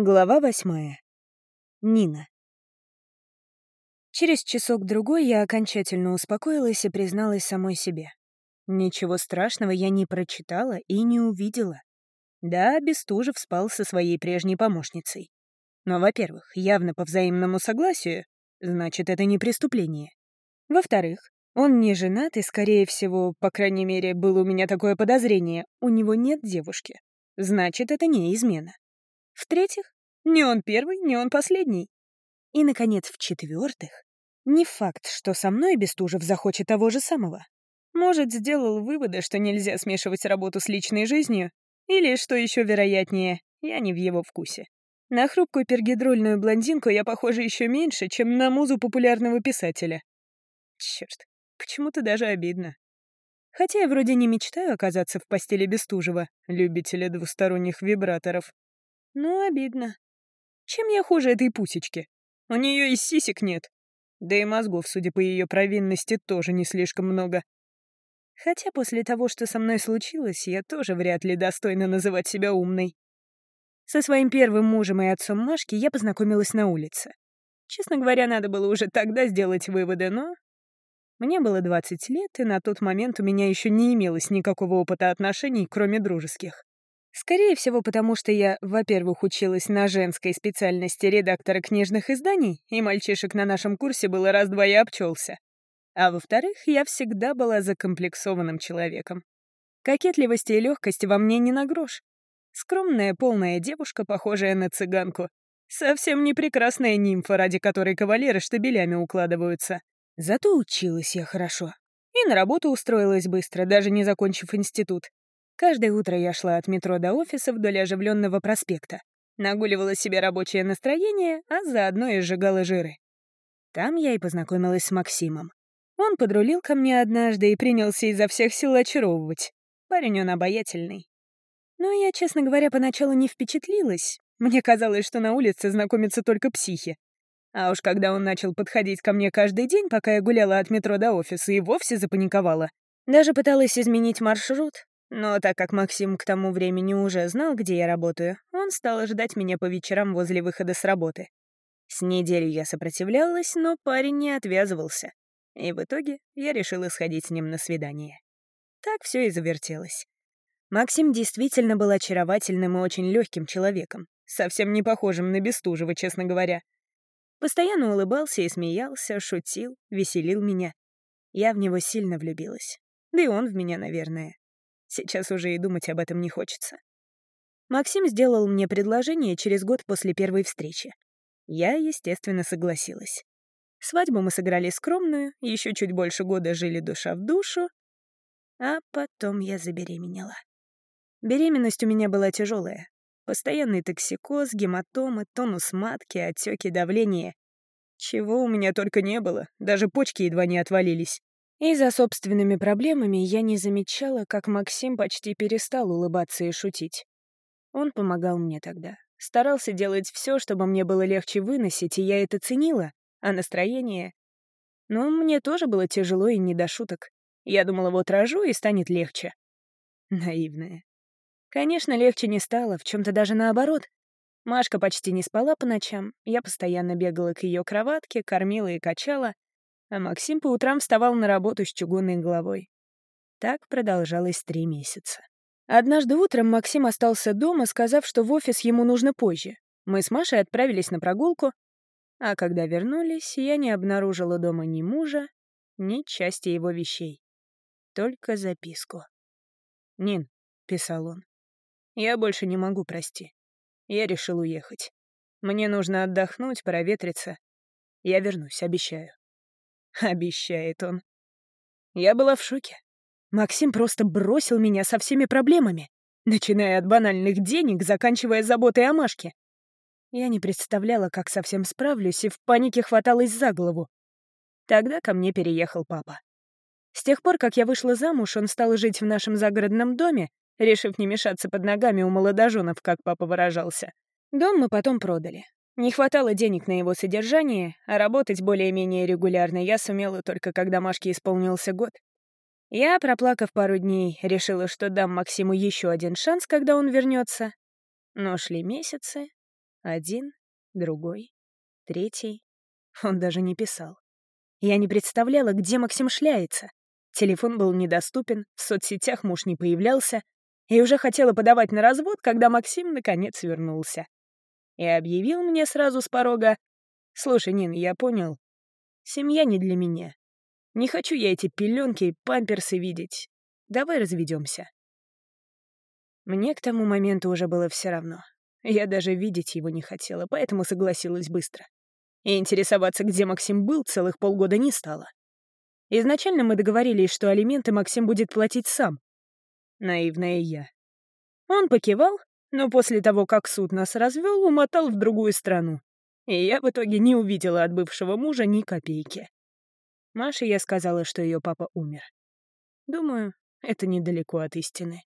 Глава восьмая. Нина. Через часок-другой я окончательно успокоилась и призналась самой себе. Ничего страшного я не прочитала и не увидела. Да, Бестужев спал со своей прежней помощницей. Но, во-первых, явно по взаимному согласию, значит, это не преступление. Во-вторых, он не женат и, скорее всего, по крайней мере, было у меня такое подозрение, у него нет девушки. Значит, это не измена. В-третьих, не он первый, не он последний. И, наконец, в-четвертых, не факт, что со мной Бестужев захочет того же самого. Может, сделал выводы, что нельзя смешивать работу с личной жизнью, или, что еще вероятнее, я не в его вкусе. На хрупкую пергидрольную блондинку я похожа еще меньше, чем на музу популярного писателя. Черт, почему-то даже обидно. Хотя я вроде не мечтаю оказаться в постели Бестужева, любителя двусторонних вибраторов. Ну, обидно. Чем я хуже этой пусечки? У нее и сисек нет. Да и мозгов, судя по ее провинности, тоже не слишком много. Хотя после того, что со мной случилось, я тоже вряд ли достойна называть себя умной. Со своим первым мужем и отцом Машки я познакомилась на улице. Честно говоря, надо было уже тогда сделать выводы, но... Мне было 20 лет, и на тот момент у меня еще не имелось никакого опыта отношений, кроме дружеских. Скорее всего, потому что я, во-первых, училась на женской специальности редактора книжных изданий, и мальчишек на нашем курсе было раз-два и обчелся. А во-вторых, я всегда была закомплексованным человеком. Кокетливости и легкости во мне не на грош. Скромная, полная девушка, похожая на цыганку. Совсем не прекрасная нимфа, ради которой кавалеры штабелями укладываются. Зато училась я хорошо. И на работу устроилась быстро, даже не закончив институт. Каждое утро я шла от метро до офиса вдоль оживленного проспекта. Нагуливала себе рабочее настроение, а заодно и сжигала жиры. Там я и познакомилась с Максимом. Он подрулил ко мне однажды и принялся изо всех сил очаровывать. Парень он обаятельный. Но я, честно говоря, поначалу не впечатлилась. Мне казалось, что на улице знакомятся только психи. А уж когда он начал подходить ко мне каждый день, пока я гуляла от метро до офиса, и вовсе запаниковала. Даже пыталась изменить маршрут, но так как Максим к тому времени уже знал, где я работаю, он стал ждать меня по вечерам возле выхода с работы. С неделю я сопротивлялась, но парень не отвязывался. И в итоге я решила сходить с ним на свидание. Так все и завертелось. Максим действительно был очаровательным и очень легким человеком, совсем не похожим на Бестужева, честно говоря. Постоянно улыбался и смеялся, шутил, веселил меня. Я в него сильно влюбилась. Да и он в меня, наверное. Сейчас уже и думать об этом не хочется. Максим сделал мне предложение через год после первой встречи. Я, естественно, согласилась. Свадьбу мы сыграли скромную, еще чуть больше года жили душа в душу, а потом я забеременела. Беременность у меня была тяжелая. Постоянный токсикоз, гематомы, тонус матки, отеки, давление. Чего у меня только не было, даже почки едва не отвалились. И за собственными проблемами я не замечала, как Максим почти перестал улыбаться и шутить. Он помогал мне тогда. Старался делать все, чтобы мне было легче выносить, и я это ценила, а настроение... Ну, мне тоже было тяжело и не до шуток. Я думала, вот рожу, и станет легче. Наивная. Конечно, легче не стало, в чем то даже наоборот. Машка почти не спала по ночам, я постоянно бегала к ее кроватке, кормила и качала, а Максим по утрам вставал на работу с чугунной головой. Так продолжалось три месяца. Однажды утром Максим остался дома, сказав, что в офис ему нужно позже. Мы с Машей отправились на прогулку, а когда вернулись, я не обнаружила дома ни мужа, ни части его вещей. Только записку. «Нин», — писал он, — «я больше не могу, прости. Я решил уехать. Мне нужно отдохнуть, проветриться. Я вернусь, обещаю». Обещает он. Я была в шоке. Максим просто бросил меня со всеми проблемами, начиная от банальных денег, заканчивая заботой о Машке. Я не представляла, как совсем справлюсь, и в панике хваталась за голову. Тогда ко мне переехал папа. С тех пор, как я вышла замуж, он стал жить в нашем загородном доме, решив не мешаться под ногами у молодоженов, как папа выражался. Дом мы потом продали. Не хватало денег на его содержание, а работать более-менее регулярно я сумела только когда Машке исполнился год. Я, проплакав пару дней, решила, что дам Максиму еще один шанс, когда он вернется. Но шли месяцы, Один, другой, третий. Он даже не писал. Я не представляла, где Максим шляется. Телефон был недоступен, в соцсетях муж не появлялся, и уже хотела подавать на развод, когда Максим наконец вернулся. И объявил мне сразу с порога, «Слушай, Нин, я понял, семья не для меня. Не хочу я эти пеленки и памперсы видеть. Давай разведемся. Мне к тому моменту уже было все равно. Я даже видеть его не хотела, поэтому согласилась быстро. И интересоваться, где Максим был, целых полгода не стало. Изначально мы договорились, что алименты Максим будет платить сам. Наивная я. Он покивал, но после того, как суд нас развел, умотал в другую страну. И я в итоге не увидела от бывшего мужа ни копейки. Маше я сказала, что ее папа умер. Думаю, это недалеко от истины.